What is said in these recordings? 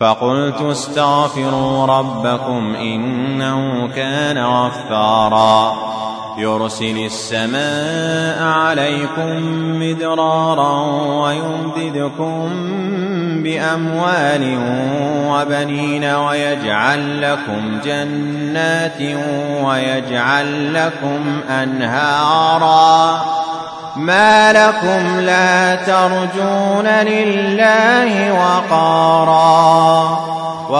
فقلت استغفروا ربكم إنه كان غفارا. يرسل السماء عليكم مدرارا ويمددكم بأموال وبنين ويجعل لكم جنات ويجعل لكم أنهارا. ما لكم لا ترجون لله وقارا.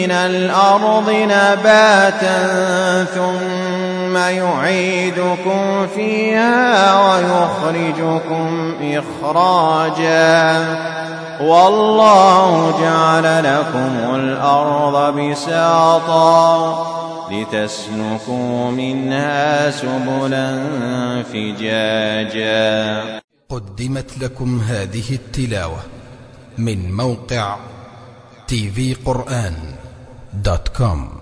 من الأرض نباتا ثم يعيدكم فيها ويخرجكم إخراجا والله جعل لكم الأرض بساطا لتسلكوا منها سبلا فجاجا قدمت لكم هذه التلاوة من موقع tvقرآن dot com.